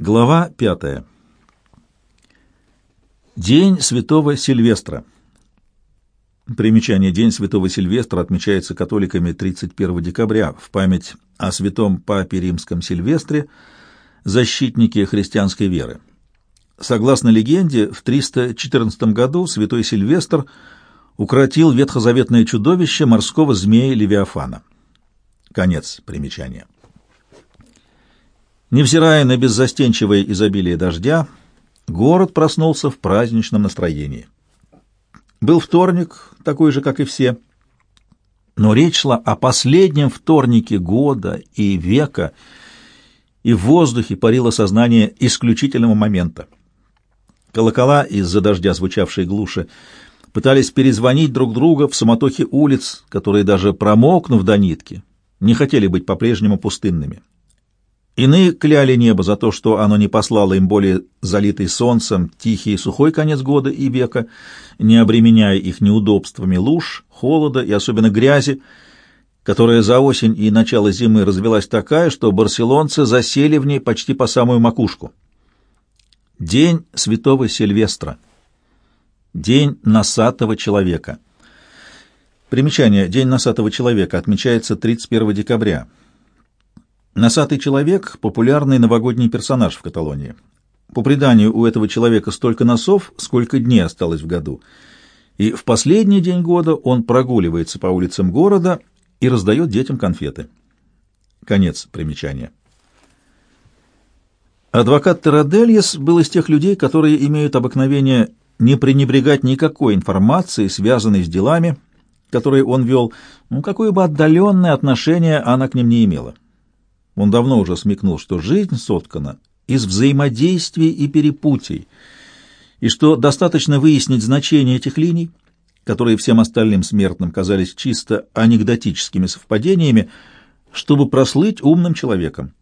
Глава пятая. День Святого Сильвестра. Примечание. День Святого Сильвестра отмечается католиками 31 декабря в память о святом папе римском Сильвестре, защитнике христианской веры. Согласно легенде, в 314 году святой Сильвестр укротил ветхозаветное чудовище морского змея Левиафана. Конец примечания. Невзирая на беззастенчивое изобилие дождя, город проснулся в праздничном настроении. Был вторник, такой же, как и все, но речь шла о последнем вторнике года и века, и в воздухе парило сознание исключительного момента. Колокола, из-за дождя звучавшие глуши, пытались перезвонить друг друга в самотохе улиц, которые, даже промокнув до нитки, не хотели быть по-прежнему пустынными. Иные кляли небо за то, что оно не послало им более залитый солнцем тихий и сухой конец года и века, не обременяя их неудобствами луж, холода и особенно грязи, которая за осень и начало зимы развелась такая, что барселонцы засели в ней почти по самую макушку. День святого Сильвестра. День носатого человека. Примечание. День носатого человека отмечается 31 декабря. Носатый человек — популярный новогодний персонаж в Каталонии. По преданию, у этого человека столько носов, сколько дней осталось в году. И в последний день года он прогуливается по улицам города и раздает детям конфеты. Конец примечания. Адвокат Терадельес был из тех людей, которые имеют обыкновение не пренебрегать никакой информацией, связанной с делами, которые он вел, ну, какое бы отдаленное отношение она к ним не имела. Он давно уже смекнул, что жизнь соткана из взаимодействий и перепутий, и что достаточно выяснить значение этих линий, которые всем остальным смертным казались чисто анекдотическими совпадениями, чтобы прослыть умным человеком.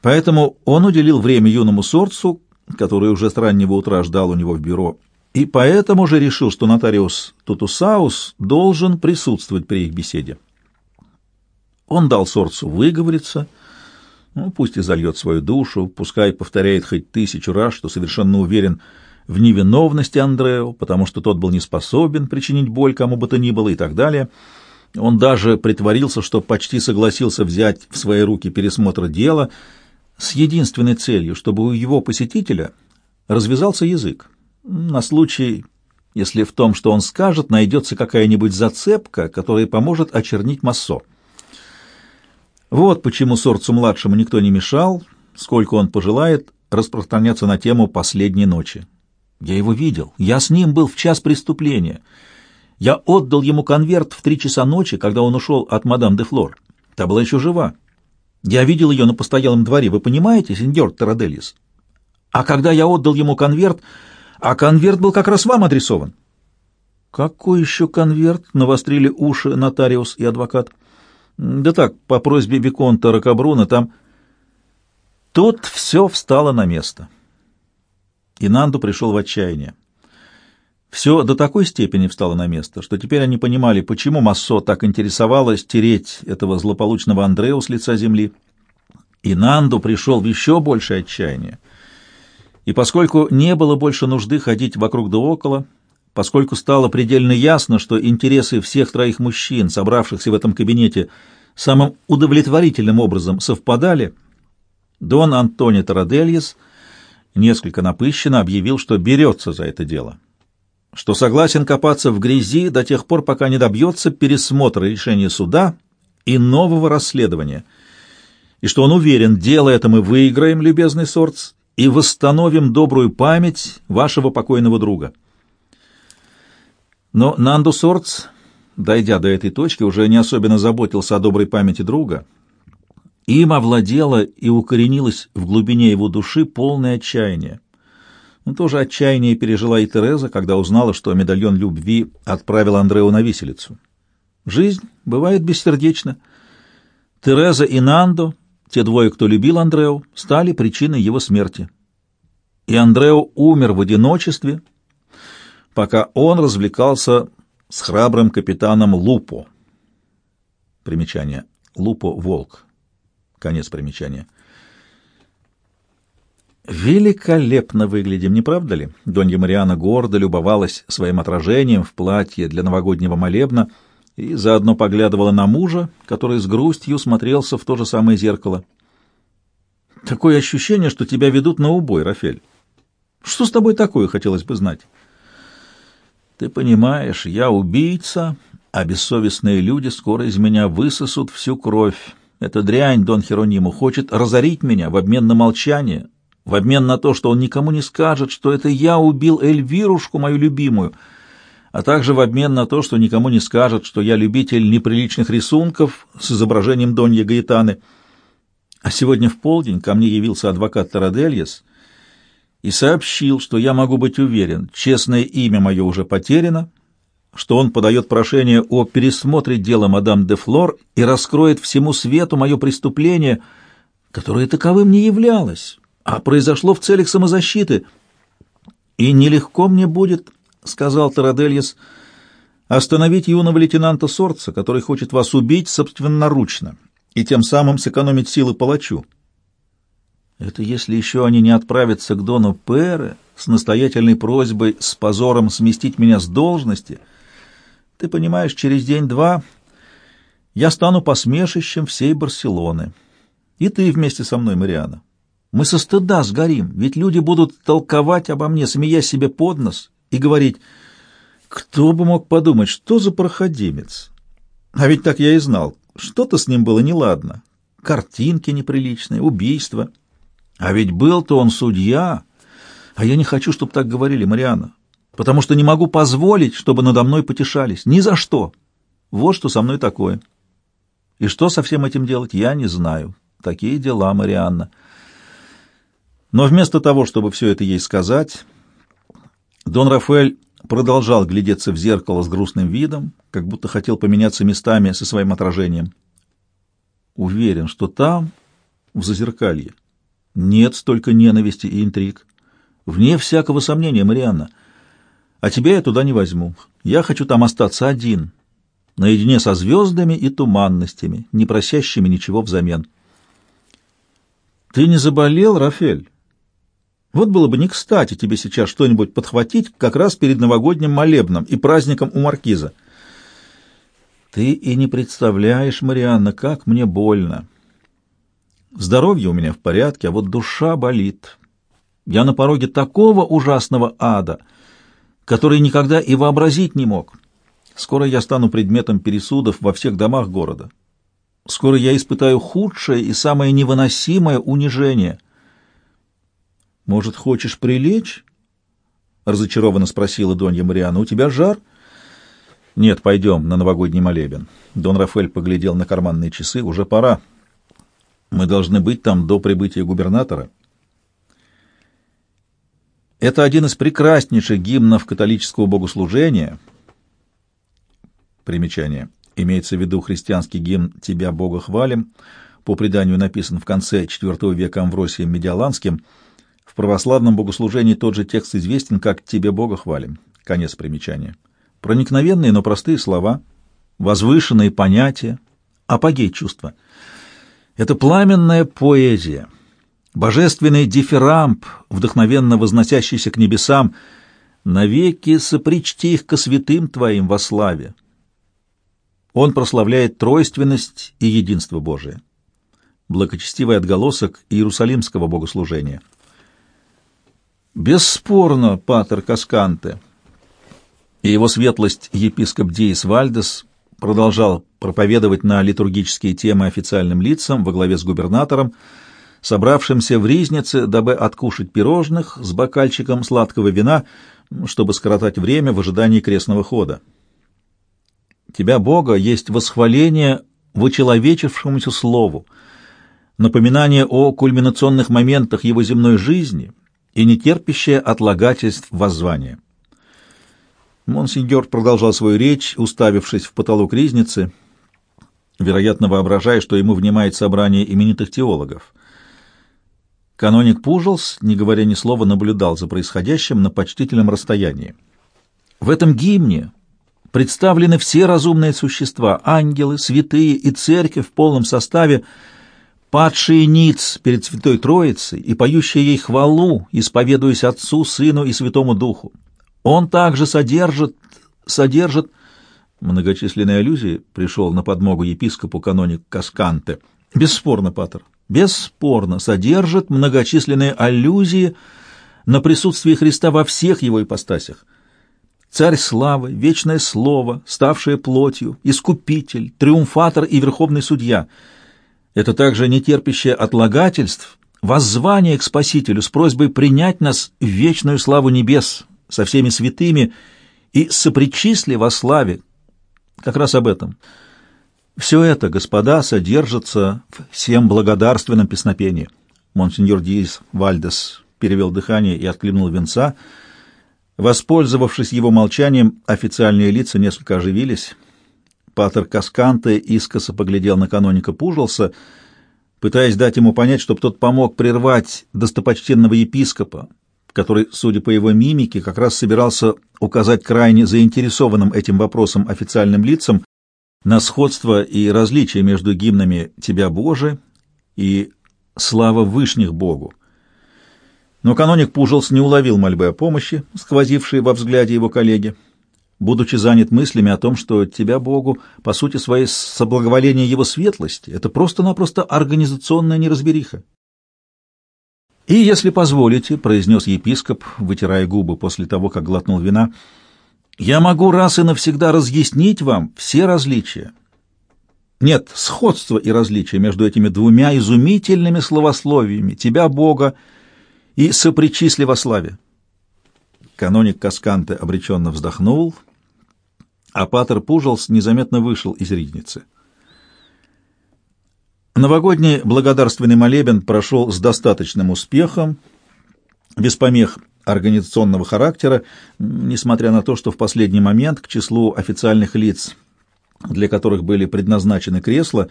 Поэтому он уделил время юному сорцу, который уже с раннего утра ждал у него в бюро, и поэтому же решил, что нотариус Тутусаус должен присутствовать при их беседе. Он дал Сорцу выговориться, ну, пусть и зальет свою душу, пускай повторяет хоть тысячу раз, что совершенно уверен в невиновности Андрео, потому что тот был не способен причинить боль кому бы то ни было и так далее. Он даже притворился, что почти согласился взять в свои руки пересмотр дела с единственной целью, чтобы у его посетителя развязался язык, на случай, если в том, что он скажет, найдется какая-нибудь зацепка, которая поможет очернить Массо. Вот почему Сорцу-младшему никто не мешал, сколько он пожелает, распространяться на тему последней ночи. Я его видел, я с ним был в час преступления. Я отдал ему конверт в три часа ночи, когда он ушел от мадам де Флор. Та была еще жива. Я видел ее на постоялом дворе, вы понимаете, сеньор Тарадельес? А когда я отдал ему конверт, а конверт был как раз вам адресован. Какой еще конверт? Навострили уши нотариус и адвокат. Да так, по просьбе Виконта Рокабруна там... Тут все встало на место. И Нанду пришел в отчаяние. Все до такой степени встало на место, что теперь они понимали, почему Массо так интересовалось стереть этого злополучного Андрея с лица земли. И Нанду пришел в еще большее отчаяние. И поскольку не было больше нужды ходить вокруг да около, поскольку стало предельно ясно, что интересы всех троих мужчин, собравшихся в этом кабинете, самым удовлетворительным образом совпадали, Дон Антони Тарадельес несколько напыщенно объявил, что берется за это дело, что согласен копаться в грязи до тех пор, пока не добьется пересмотра решения суда и нового расследования, и что он уверен, дело это мы выиграем, любезный Сорц, и восстановим добрую память вашего покойного друга. Но Нанду Сорц, дойдя до этой точки, уже не особенно заботился о доброй памяти друга. Им овладело и укоренилось в глубине его души полное отчаяние. Но тоже отчаяние пережила и Тереза, когда узнала, что медальон любви отправил Андреу на виселицу. Жизнь бывает бессердечна. Тереза и Нандо, те двое, кто любил Андреу, стали причиной его смерти. И Андреу умер в одиночестве, пока он развлекался с храбрым капитаном Лупо. Примечание. Лупо — волк. Конец примечания. Великолепно выглядим, не правда ли? Донья Мариана гордо любовалась своим отражением в платье для новогоднего молебна и заодно поглядывала на мужа, который с грустью смотрелся в то же самое зеркало. Такое ощущение, что тебя ведут на убой, Рафель. Что с тобой такое, хотелось бы знать? Ты понимаешь, я убийца, а бессовестные люди скоро из меня высосут всю кровь. Эта дрянь, Дон Херониму, хочет разорить меня в обмен на молчание, в обмен на то, что он никому не скажет, что это я убил Эльвирушку, мою любимую, а также в обмен на то, что никому не скажет, что я любитель неприличных рисунков с изображением Донья Гаэтаны. А сегодня в полдень ко мне явился адвокат Тарадельес и сообщил, что я могу быть уверен, честное имя мое уже потеряно, что он подает прошение о пересмотре дела мадам де Флор и раскроет всему свету мое преступление, которое таковым не являлось, а произошло в целях самозащиты. «И нелегко мне будет, — сказал Тарадельес, — остановить юного лейтенанта Сорца, который хочет вас убить собственноручно и тем самым сэкономить силы палачу. Это если еще они не отправятся к Дону Пере с настоятельной просьбой с позором сместить меня с должности. Ты понимаешь, через день-два я стану посмешищем всей Барселоны. И ты вместе со мной, Мариана. Мы со стыда сгорим, ведь люди будут толковать обо мне, смеясь себе под нос, и говорить, кто бы мог подумать, что за проходимец. А ведь так я и знал, что-то с ним было неладно. Картинки неприличные, убийства. А ведь был-то он судья. А я не хочу, чтобы так говорили, Мариана, потому что не могу позволить, чтобы надо мной потешались. Ни за что. Вот что со мной такое. И что со всем этим делать, я не знаю. Такие дела, Марианна. Но вместо того, чтобы все это ей сказать, Дон Рафаэль продолжал глядеться в зеркало с грустным видом, как будто хотел поменяться местами со своим отражением. Уверен, что там, в зазеркалье, нет столько ненависти и интриг. Вне всякого сомнения, Марианна. А тебя я туда не возьму. Я хочу там остаться один, наедине со звездами и туманностями, не просящими ничего взамен. Ты не заболел, Рафель? Вот было бы не кстати тебе сейчас что-нибудь подхватить как раз перед новогодним молебном и праздником у маркиза. Ты и не представляешь, Марианна, как мне больно. Здоровье у меня в порядке, а вот душа болит. Я на пороге такого ужасного ада, который никогда и вообразить не мог. Скоро я стану предметом пересудов во всех домах города. Скоро я испытаю худшее и самое невыносимое унижение — «Может, хочешь прилечь?» — разочарованно спросила Донья Мариана. «У тебя жар?» «Нет, пойдем на новогодний молебен». Дон Рафаэль поглядел на карманные часы. «Уже пора. Мы должны быть там до прибытия губернатора». Это один из прекраснейших гимнов католического богослужения. Примечание. Имеется в виду христианский гимн «Тебя, Бога, хвалим», по преданию написан в конце IV века Амвросием Медиаланским – в православном богослужении тот же текст известен как «Тебе Бога хвалим». Конец примечания. Проникновенные, но простые слова, возвышенные понятия, апогей чувства. Это пламенная поэзия, божественный дифирамб, вдохновенно возносящийся к небесам, навеки сопричти их ко святым Твоим во славе. Он прославляет тройственность и единство Божие. Благочестивый отголосок Иерусалимского богослужения – Бесспорно, патер Касканте и его светлость епископ Диис Вальдес продолжал проповедовать на литургические темы официальным лицам во главе с губернатором, собравшимся в Ризнице, дабы откушать пирожных с бокальчиком сладкого вина, чтобы скоротать время в ожидании крестного хода. Тебя, Бога, есть восхваление вычеловечившемуся слову, напоминание о кульминационных моментах его земной жизни — и не терпящее отлагательств воззвания. Монсеньор продолжал свою речь, уставившись в потолок ризницы, вероятно, воображая, что ему внимает собрание именитых теологов. Каноник Пужелс, не говоря ни слова, наблюдал за происходящим на почтительном расстоянии. В этом гимне представлены все разумные существа, ангелы, святые и церковь в полном составе, падшие ниц перед Святой Троицей и поющие ей хвалу, исповедуясь Отцу, Сыну и Святому Духу. Он также содержит, содержит многочисленные аллюзии, пришел на подмогу епископу каноник Касканте. Бесспорно, Патер, бесспорно содержит многочисленные аллюзии на присутствие Христа во всех его ипостасях. Царь славы, вечное слово, ставшее плотью, искупитель, триумфатор и верховный судья. Это также нетерпящее отлагательств, воззвание к Спасителю с просьбой принять нас в вечную славу небес со всеми святыми и сопричисли во славе. Как раз об этом. Все это, господа, содержится в всем благодарственном песнопении. Монсеньор Диис Вальдес перевел дыхание и откликнул венца. Воспользовавшись его молчанием, официальные лица несколько оживились. Патер Касканте искоса поглядел на каноника Пужился, пытаясь дать ему понять, чтобы тот помог прервать достопочтенного епископа, который, судя по его мимике, как раз собирался указать крайне заинтересованным этим вопросом официальным лицам на сходство и различие между гимнами «Тебя, Боже» и «Слава Вышних Богу». Но каноник Пужелс не уловил мольбы о помощи, сквозившей во взгляде его коллеги, будучи занят мыслями о том, что тебя, Богу, по сути своей соблаговоление его светлости — это просто-напросто организационная неразбериха. «И, если позволите», — произнес епископ, вытирая губы после того, как глотнул вина, — «я могу раз и навсегда разъяснить вам все различия. Нет сходства и различия между этими двумя изумительными словословиями «тебя, Бога» и сопричисли во славе. Каноник Касканте обреченно вздохнул, а Патер Пужелс незаметно вышел из ризницы. Новогодний благодарственный молебен прошел с достаточным успехом, без помех организационного характера, несмотря на то, что в последний момент к числу официальных лиц, для которых были предназначены кресла,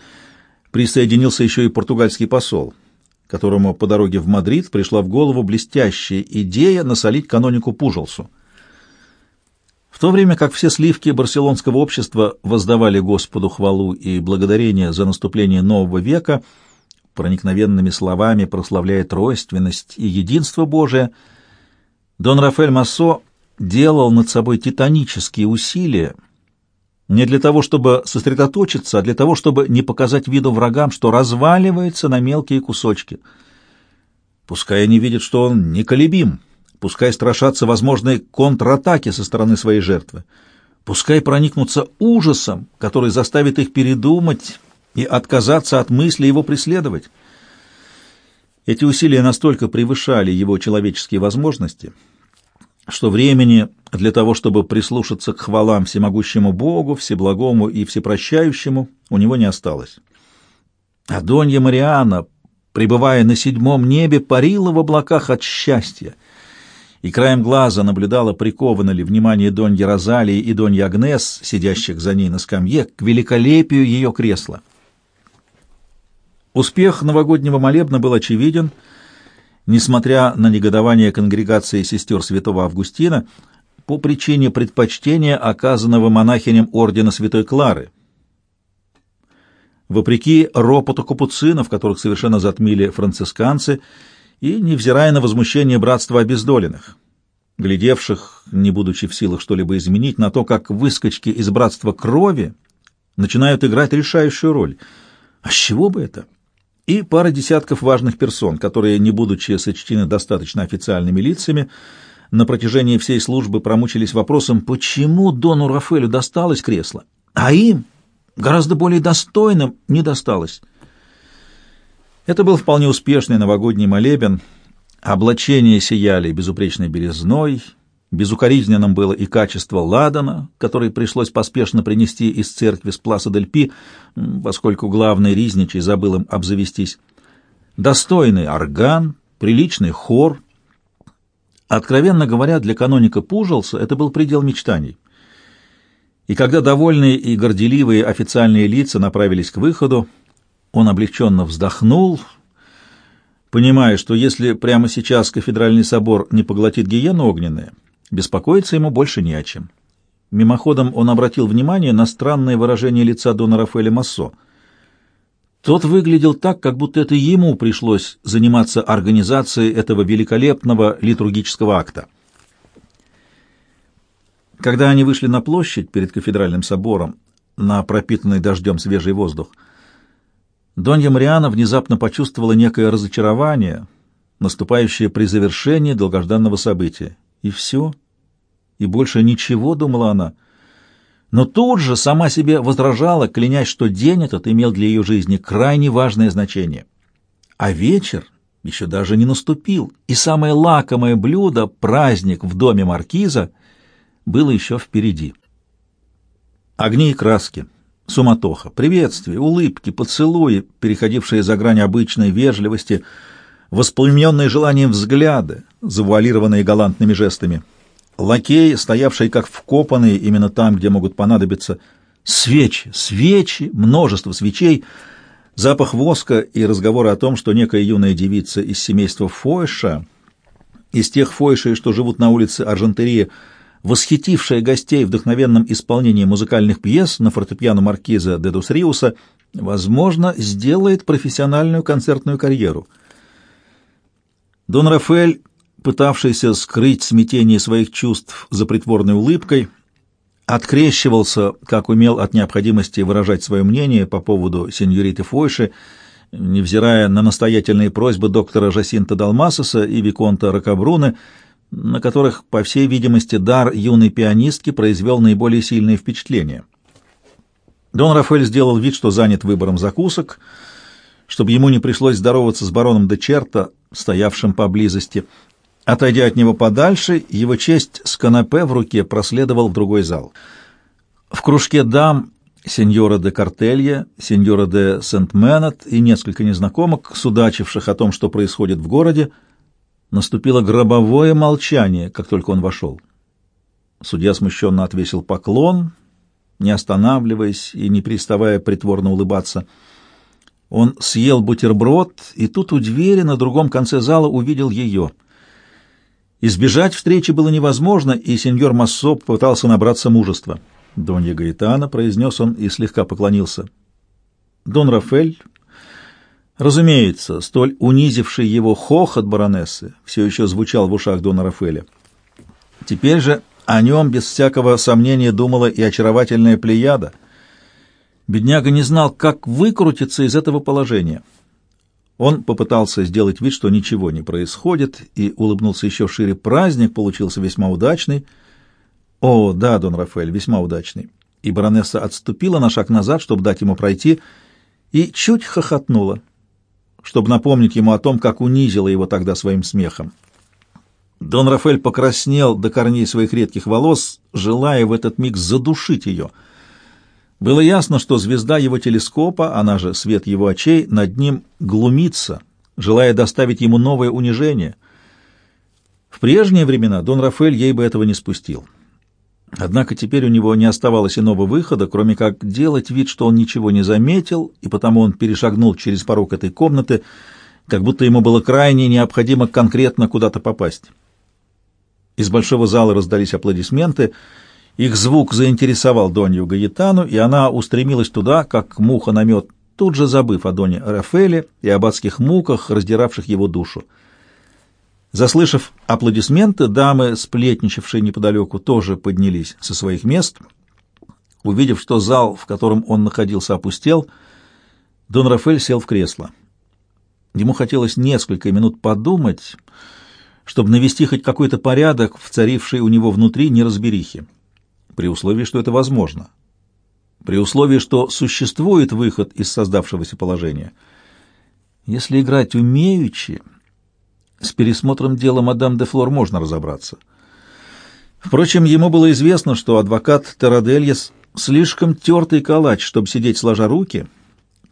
присоединился еще и португальский посол — которому по дороге в Мадрид пришла в голову блестящая идея насолить канонику Пужелсу. В то время как все сливки барселонского общества воздавали Господу хвалу и благодарение за наступление нового века, проникновенными словами прославляя тройственность и единство Божие, Дон Рафаэль Массо делал над собой титанические усилия, не для того, чтобы сосредоточиться, а для того, чтобы не показать виду врагам, что разваливается на мелкие кусочки. Пускай они видят, что он неколебим, пускай страшатся возможной контратаки со стороны своей жертвы, пускай проникнутся ужасом, который заставит их передумать и отказаться от мысли его преследовать. Эти усилия настолько превышали его человеческие возможности — что времени для того, чтобы прислушаться к хвалам всемогущему Богу, всеблагому и всепрощающему, у него не осталось. А Донья Мариана, пребывая на седьмом небе, парила в облаках от счастья, и краем глаза наблюдала, приковано ли внимание Доньи Розалии и Доньи Агнес, сидящих за ней на скамье, к великолепию ее кресла. Успех новогоднего молебна был очевиден — несмотря на негодование конгрегации сестер святого Августина, по причине предпочтения, оказанного монахиням ордена святой Клары. Вопреки ропоту капуцинов, которых совершенно затмили францисканцы, и невзирая на возмущение братства обездоленных, глядевших, не будучи в силах что-либо изменить, на то, как выскочки из братства крови начинают играть решающую роль. А с чего бы это? и пара десятков важных персон, которые, не будучи сочтены достаточно официальными лицами, на протяжении всей службы промучились вопросом, почему Дону Рафаэлю досталось кресло, а им, гораздо более достойным, не досталось. Это был вполне успешный новогодний молебен, облачения сияли безупречной белизной, Безукоризненным было и качество ладана, который пришлось поспешно принести из церкви с Пласа дель Пи, поскольку главный ризничий забыл им обзавестись. Достойный орган, приличный хор. Откровенно говоря, для каноника Пужелса это был предел мечтаний. И когда довольные и горделивые официальные лица направились к выходу, он облегченно вздохнул, понимая, что если прямо сейчас кафедральный собор не поглотит гиену огненная, Беспокоиться ему больше не о чем. Мимоходом он обратил внимание на странное выражение лица Дона Рафаэля Массо. Тот выглядел так, как будто это ему пришлось заниматься организацией этого великолепного литургического акта. Когда они вышли на площадь перед кафедральным собором, на пропитанный дождем свежий воздух, Донья Мариана внезапно почувствовала некое разочарование, наступающее при завершении долгожданного события. И все. И больше ничего, думала она — но тут же сама себе возражала, клянясь, что день этот имел для ее жизни крайне важное значение. А вечер еще даже не наступил, и самое лакомое блюдо, праздник в доме маркиза, было еще впереди. Огни и краски, суматоха, приветствия, улыбки, поцелуи, переходившие за грань обычной вежливости, воспламененные желанием взгляды, завуалированные галантными жестами — Лакей, стоявший как вкопанный именно там, где могут понадобиться свечи, свечи, множество свечей, запах воска и разговоры о том, что некая юная девица из семейства Фойша, из тех Фойшей, что живут на улице Аржентерии, восхитившая гостей вдохновенным исполнением музыкальных пьес на фортепиано маркиза де Дусриуса, возможно, сделает профессиональную концертную карьеру. Дон Рафаэль пытавшийся скрыть смятение своих чувств за притворной улыбкой, открещивался, как умел, от необходимости выражать свое мнение по поводу сеньориты Фойши, невзирая на настоятельные просьбы доктора Жасинта Далмасоса и Виконта Ракабруны, на которых, по всей видимости, дар юной пианистки произвел наиболее сильное впечатление. Дон Рафаэль сделал вид, что занят выбором закусок, чтобы ему не пришлось здороваться с бароном де Черта, стоявшим поблизости, Отойдя от него подальше, его честь с канапе в руке проследовал в другой зал. В кружке дам сеньора де Картелья, сеньора де Сент-Менет и несколько незнакомок, судачивших о том, что происходит в городе, наступило гробовое молчание, как только он вошел. Судья смущенно отвесил поклон, не останавливаясь и не переставая притворно улыбаться. Он съел бутерброд, и тут у двери на другом конце зала увидел ее — Избежать встречи было невозможно, и сеньор Массо пытался набраться мужества. «Донья Гаэтана», — произнес он и слегка поклонился. «Дон Рафель...» Разумеется, столь унизивший его хохот баронессы все еще звучал в ушах Дона Рафеля. Теперь же о нем без всякого сомнения думала и очаровательная плеяда. Бедняга не знал, как выкрутиться из этого положения. Он попытался сделать вид, что ничего не происходит, и улыбнулся еще шире. Праздник получился весьма удачный. О, да, Дон Рафаэль, весьма удачный. И баронесса отступила на шаг назад, чтобы дать ему пройти, и чуть хохотнула, чтобы напомнить ему о том, как унизила его тогда своим смехом. Дон Рафаэль покраснел до корней своих редких волос, желая в этот миг задушить ее — было ясно, что звезда его телескопа, она же свет его очей, над ним глумится, желая доставить ему новое унижение. В прежние времена Дон Рафаэль ей бы этого не спустил. Однако теперь у него не оставалось иного выхода, кроме как делать вид, что он ничего не заметил, и потому он перешагнул через порог этой комнаты, как будто ему было крайне необходимо конкретно куда-то попасть. Из большого зала раздались аплодисменты — их звук заинтересовал Донью Гаетану, и она устремилась туда, как муха на мед, тут же забыв о Доне Рафеле и об адских муках, раздиравших его душу. Заслышав аплодисменты, дамы, сплетничавшие неподалеку, тоже поднялись со своих мест. Увидев, что зал, в котором он находился, опустел, Дон Рафель сел в кресло. Ему хотелось несколько минут подумать, чтобы навести хоть какой-то порядок в царившей у него внутри неразберихе при условии, что это возможно, при условии, что существует выход из создавшегося положения. Если играть умеючи, с пересмотром дела мадам де Флор можно разобраться. Впрочем, ему было известно, что адвокат Терадельес слишком тертый калач, чтобы сидеть сложа руки,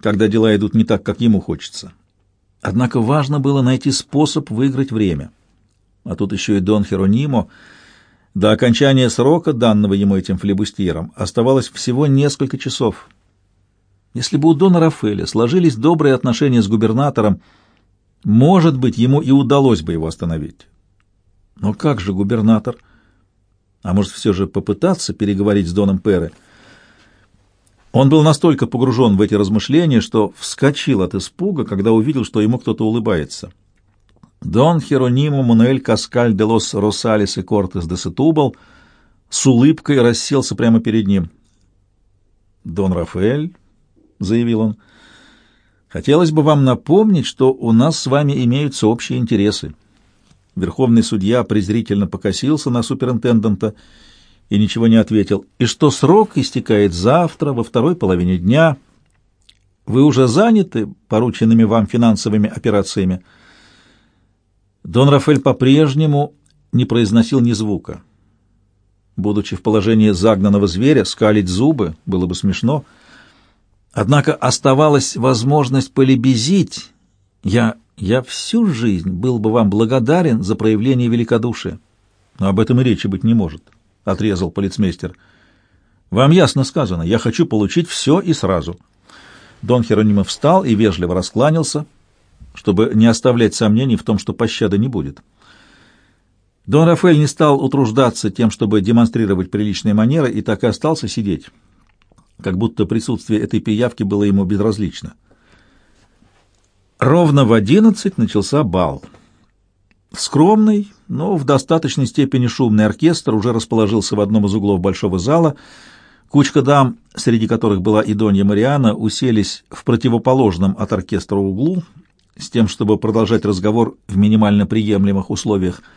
когда дела идут не так, как ему хочется. Однако важно было найти способ выиграть время. А тут еще и Дон Херонимо — до окончания срока, данного ему этим флебустьером, оставалось всего несколько часов. Если бы у Дона Рафаэля сложились добрые отношения с губернатором, может быть, ему и удалось бы его остановить. Но как же губернатор? А может, все же попытаться переговорить с Доном Пере? Он был настолько погружен в эти размышления, что вскочил от испуга, когда увидел, что ему кто-то улыбается. Дон Херонимо Мануэль Каскаль де лос Росалес и Кортес де Сетубал с улыбкой расселся прямо перед ним. «Дон Рафаэль», — заявил он, — «хотелось бы вам напомнить, что у нас с вами имеются общие интересы». Верховный судья презрительно покосился на суперинтендента и ничего не ответил. «И что срок истекает завтра, во второй половине дня. Вы уже заняты порученными вам финансовыми операциями?» Дон Рафаэль по-прежнему не произносил ни звука. Будучи в положении загнанного зверя, скалить зубы было бы смешно. Однако оставалась возможность полебезить. Я, я всю жизнь был бы вам благодарен за проявление великодушия. Но об этом и речи быть не может, — отрезал полицмейстер. Вам ясно сказано, я хочу получить все и сразу. Дон Херонимов встал и вежливо раскланялся, чтобы не оставлять сомнений в том, что пощады не будет. Дон Рафаэль не стал утруждаться тем, чтобы демонстрировать приличные манеры, и так и остался сидеть, как будто присутствие этой пиявки было ему безразлично. Ровно в одиннадцать начался бал. Скромный, но в достаточной степени шумный оркестр уже расположился в одном из углов большого зала. Кучка дам, среди которых была и Донья Мариана, уселись в противоположном от оркестра углу, с тем, чтобы продолжать разговор в минимально приемлемых условиях –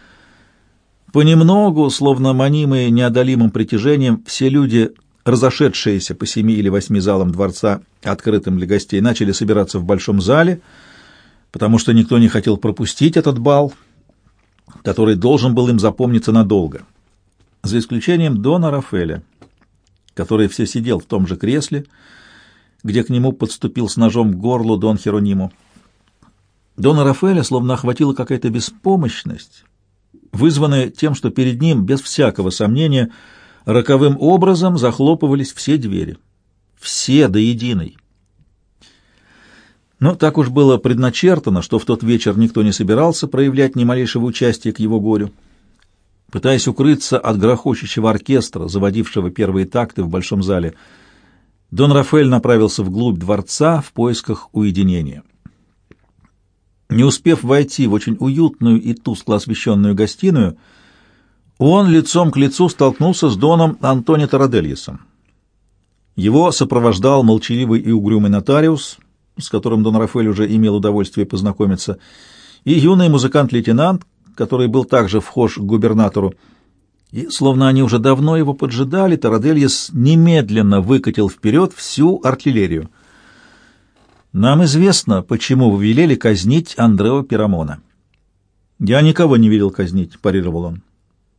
Понемногу, словно манимые неодолимым притяжением, все люди, разошедшиеся по семи или восьми залам дворца, открытым для гостей, начали собираться в большом зале, потому что никто не хотел пропустить этот бал, который должен был им запомниться надолго, за исключением Дона Рафеля, который все сидел в том же кресле, где к нему подступил с ножом к горлу Дон Херониму. Дона Рафеля словно охватила какая-то беспомощность, вызванное тем, что перед ним, без всякого сомнения, роковым образом захлопывались все двери. Все до единой. Но так уж было предначертано, что в тот вечер никто не собирался проявлять ни малейшего участия к его горю. Пытаясь укрыться от грохочущего оркестра, заводившего первые такты в большом зале, Дон Рафаэль направился вглубь дворца в поисках уединения. Не успев войти в очень уютную и тускло освещенную гостиную, он лицом к лицу столкнулся с Доном Антони Тарадельесом. Его сопровождал молчаливый и угрюмый нотариус, с которым Дон Рафаэль уже имел удовольствие познакомиться, и юный музыкант-лейтенант, который был также вхож к губернатору. И, словно они уже давно его поджидали, Тарадельес немедленно выкатил вперед всю артиллерию — нам известно, почему вы велели казнить Андрео Пирамона. Я никого не велел казнить, парировал он.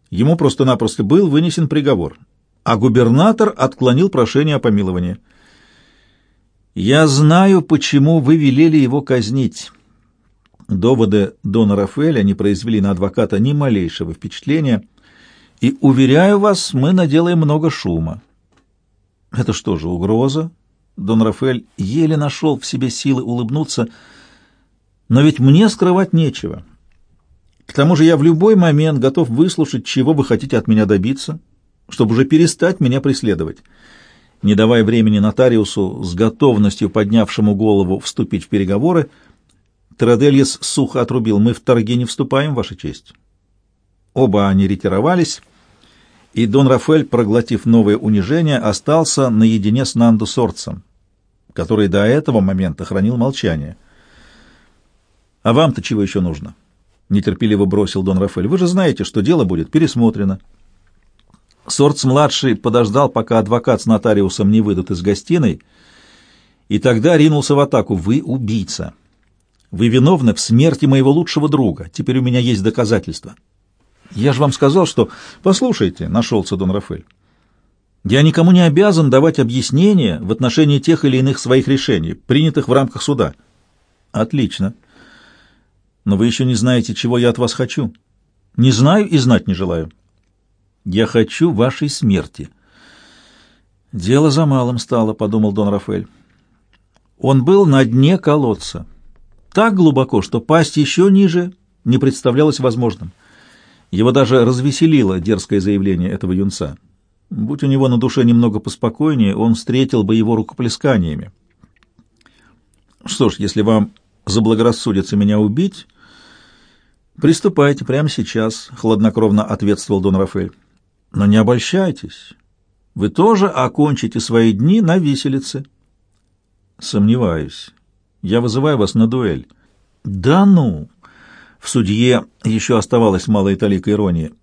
Ему просто-напросто был вынесен приговор, а губернатор отклонил прошение о помиловании. Я знаю, почему вы велели его казнить. Доводы Дона Рафаэля не произвели на адвоката ни малейшего впечатления, и, уверяю вас, мы наделаем много шума. Это что же, угроза? Дон Рафаэль еле нашел в себе силы улыбнуться. «Но ведь мне скрывать нечего. К тому же я в любой момент готов выслушать, чего вы хотите от меня добиться, чтобы уже перестать меня преследовать». Не давая времени нотариусу, с готовностью поднявшему голову вступить в переговоры, Традельес сухо отрубил, «Мы в торги не вступаем, Ваша честь». Оба они ретировались, и Дон Рафаэль, проглотив новое унижение, остался наедине с Нандо Сорцем который до этого момента хранил молчание. «А вам-то чего еще нужно?» — нетерпеливо бросил Дон Рафаэль. «Вы же знаете, что дело будет пересмотрено». Сортс-младший подождал, пока адвокат с нотариусом не выйдут из гостиной, и тогда ринулся в атаку. «Вы убийца! Вы виновны в смерти моего лучшего друга. Теперь у меня есть доказательства». «Я же вам сказал, что...» «Послушайте», — нашелся Дон Рафаэль. Я никому не обязан давать объяснения в отношении тех или иных своих решений, принятых в рамках суда. Отлично. Но вы еще не знаете, чего я от вас хочу. Не знаю и знать не желаю. Я хочу вашей смерти. Дело за малым стало, подумал Дон Рафаэль. Он был на дне колодца. Так глубоко, что пасть еще ниже не представлялось возможным. Его даже развеселило дерзкое заявление этого юнца. Будь у него на душе немного поспокойнее, он встретил бы его рукоплесканиями. Что ж, если вам заблагорассудится меня убить, приступайте прямо сейчас, хладнокровно ответствовал Дон Рафаэль. Но не обольщайтесь. Вы тоже окончите свои дни на виселице. Сомневаюсь. Я вызываю вас на дуэль. Да ну. В судье еще оставалась малая талика иронии.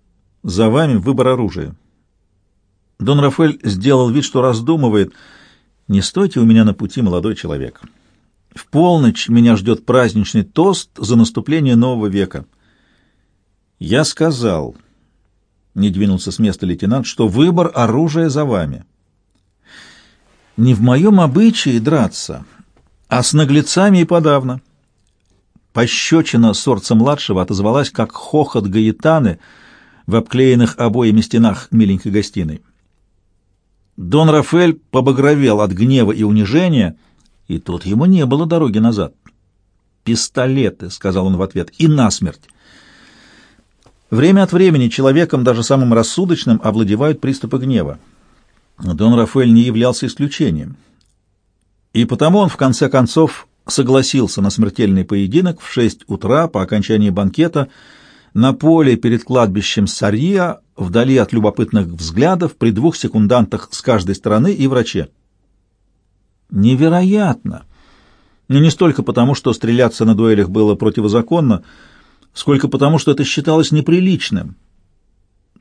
За вами выбор оружия. Дон Рафаэль сделал вид, что раздумывает. Не стойте у меня на пути, молодой человек. В полночь меня ждет праздничный тост за наступление нового века. Я сказал, не двинулся с места лейтенант, что выбор оружия за вами. Не в моем обычае драться, а с наглецами и подавно. Пощечина Сорца-младшего отозвалась, как хохот Гаэтаны в обклеенных обоями стенах миленькой гостиной. Дон Рафель побагровел от гнева и унижения, и тут ему не было дороги назад. «Пистолеты», — сказал он в ответ, — «и насмерть». Время от времени человеком, даже самым рассудочным, овладевают приступы гнева. Дон Рафаэль не являлся исключением. И потому он, в конце концов, согласился на смертельный поединок в шесть утра по окончании банкета на поле перед кладбищем Сарья, вдали от любопытных взглядов, при двух секундантах с каждой стороны и враче. Невероятно! Но не столько потому, что стреляться на дуэлях было противозаконно, сколько потому, что это считалось неприличным.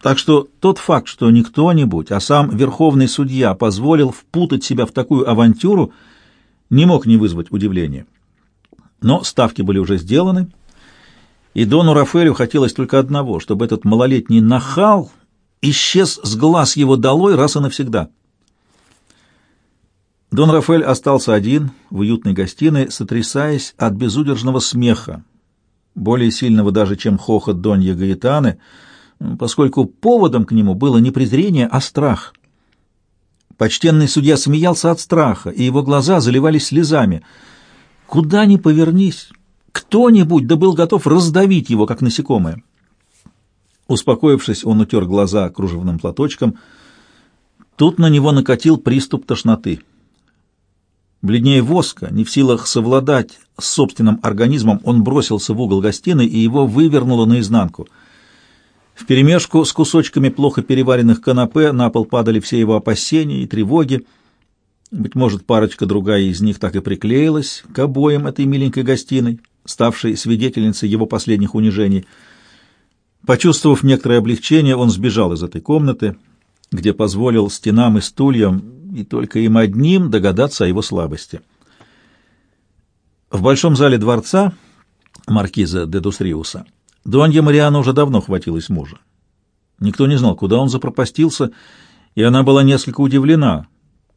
Так что тот факт, что не кто-нибудь, а сам верховный судья позволил впутать себя в такую авантюру, не мог не вызвать удивления. Но ставки были уже сделаны, и Дону Рафаэлю хотелось только одного, чтобы этот малолетний нахал исчез с глаз его долой раз и навсегда. Дон Рафаэль остался один в уютной гостиной, сотрясаясь от безудержного смеха, более сильного даже, чем хохот Донья Гаэтаны, поскольку поводом к нему было не презрение, а страх. Почтенный судья смеялся от страха, и его глаза заливались слезами. Куда ни повернись, кто-нибудь да был готов раздавить его, как насекомое. Успокоившись, он утер глаза кружевным платочком. Тут на него накатил приступ тошноты. Бледнее воска, не в силах совладать с собственным организмом, он бросился в угол гостиной и его вывернуло наизнанку. Вперемешку с кусочками плохо переваренных канапе на пол падали все его опасения и тревоги. Быть может, парочка другая из них так и приклеилась к обоим этой миленькой гостиной, ставшей свидетельницей его последних унижений. Почувствовав некоторое облегчение, он сбежал из этой комнаты, где позволил стенам и стульям и только им одним догадаться о его слабости. В большом зале дворца маркиза де Дустриуса Донья Мариана уже давно хватилась мужа. Никто не знал, куда он запропастился, и она была несколько удивлена.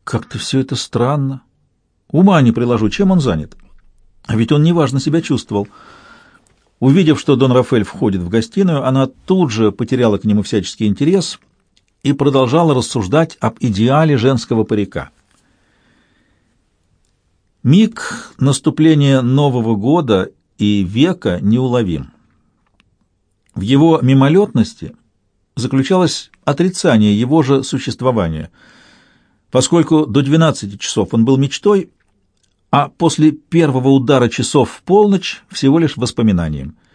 Как-то все это странно. Ума не приложу, чем он занят. А ведь он неважно себя чувствовал. Увидев, что Дон Рафаэль входит в гостиную, она тут же потеряла к нему всяческий интерес и продолжала рассуждать об идеале женского парика. Миг наступления Нового года и века неуловим. В его мимолетности заключалось отрицание его же существования, поскольку до 12 часов он был мечтой, а после первого удара часов в полночь всего лишь воспоминанием –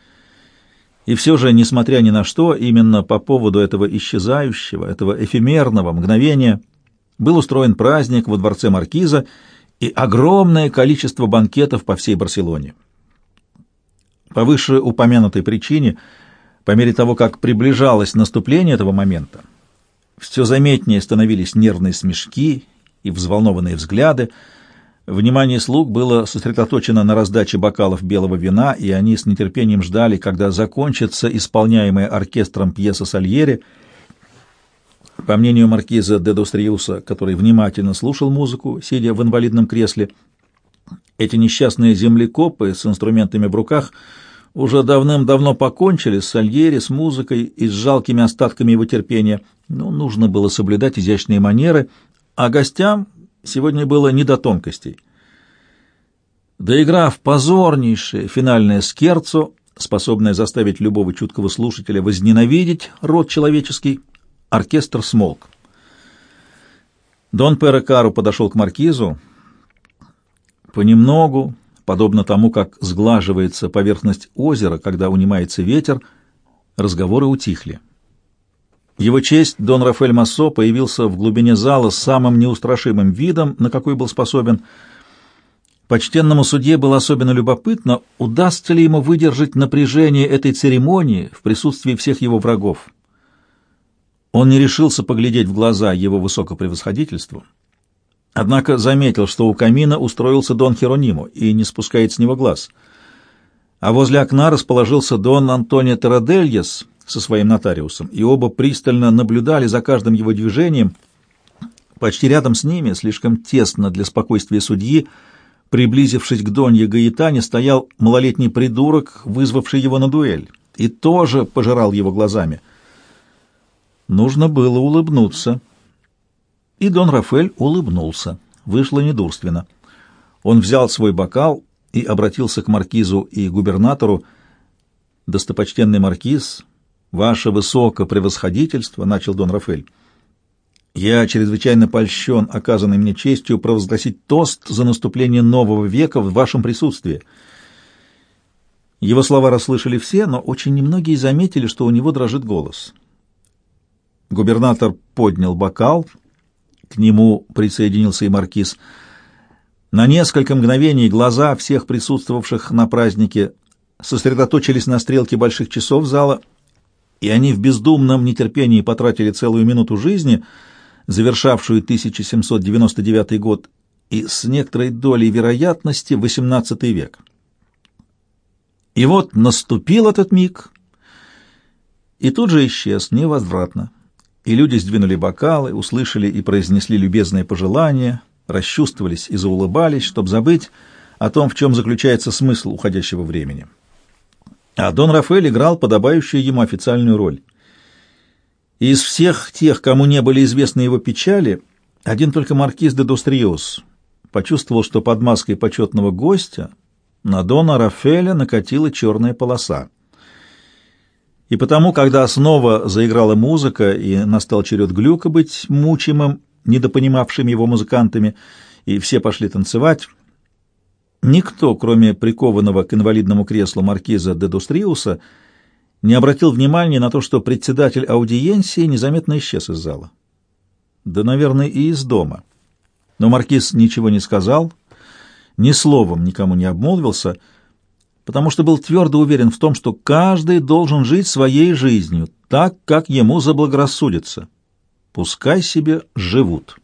и все же, несмотря ни на что, именно по поводу этого исчезающего, этого эфемерного мгновения был устроен праздник во дворце Маркиза и огромное количество банкетов по всей Барселоне. По вышеупомянутой причине, по мере того, как приближалось наступление этого момента, все заметнее становились нервные смешки и взволнованные взгляды, Внимание слуг было сосредоточено на раздаче бокалов белого вина, и они с нетерпением ждали, когда закончится исполняемая оркестром пьеса Сальери. По мнению маркиза де Достриуса, который внимательно слушал музыку, сидя в инвалидном кресле, эти несчастные землекопы с инструментами в руках уже давным-давно покончили с Сальери, с музыкой и с жалкими остатками его терпения, но нужно было соблюдать изящные манеры, а гостям сегодня было не до тонкостей. Доиграв позорнейшее финальное скерцо, способное заставить любого чуткого слушателя возненавидеть род человеческий, оркестр смолк. Дон Перекару подошел к маркизу. Понемногу, подобно тому, как сглаживается поверхность озера, когда унимается ветер, разговоры утихли. Его честь Дон Рафаэль Массо появился в глубине зала с самым неустрашимым видом, на какой был способен. Почтенному судье было особенно любопытно, удастся ли ему выдержать напряжение этой церемонии в присутствии всех его врагов. Он не решился поглядеть в глаза его высокопревосходительству, однако заметил, что у камина устроился Дон Херонимо и не спускает с него глаз. А возле окна расположился Дон Антонио Терадельес со своим нотариусом, и оба пристально наблюдали за каждым его движением. Почти рядом с ними, слишком тесно для спокойствия судьи, приблизившись к Донье Гаитане, стоял малолетний придурок, вызвавший его на дуэль, и тоже пожирал его глазами — Нужно было улыбнуться. И Дон Рафель улыбнулся. Вышло недурственно. Он взял свой бокал и обратился к маркизу и губернатору. «Достопочтенный маркиз, ваше высокопревосходительство», — начал Дон Рафель, — «я чрезвычайно польщен оказанной мне честью провозгласить тост за наступление нового века в вашем присутствии». Его слова расслышали все, но очень немногие заметили, что у него дрожит голос. Губернатор поднял бокал, к нему присоединился и маркиз. На несколько мгновений глаза всех присутствовавших на празднике сосредоточились на стрелке больших часов зала, и они в бездумном нетерпении потратили целую минуту жизни, завершавшую 1799 год, и с некоторой долей вероятности XVIII век. И вот наступил этот миг, и тут же исчез невозвратно и люди сдвинули бокалы, услышали и произнесли любезные пожелания, расчувствовались и заулыбались, чтобы забыть о том, в чем заключается смысл уходящего времени. А Дон Рафаэль играл подобающую ему официальную роль. И из всех тех, кому не были известны его печали, один только маркиз де Достриос почувствовал, что под маской почетного гостя на Дона Рафаэля накатила черная полоса. И потому, когда снова заиграла музыка, и настал черед Глюка быть мучимым, недопонимавшими его музыкантами, и все пошли танцевать, никто, кроме прикованного к инвалидному креслу маркиза де Дустриуса, не обратил внимания на то, что председатель аудиенции незаметно исчез из зала. Да, наверное, и из дома. Но маркиз ничего не сказал, ни словом никому не обмолвился — потому что был твердо уверен в том, что каждый должен жить своей жизнью, так, как ему заблагорассудится. Пускай себе живут.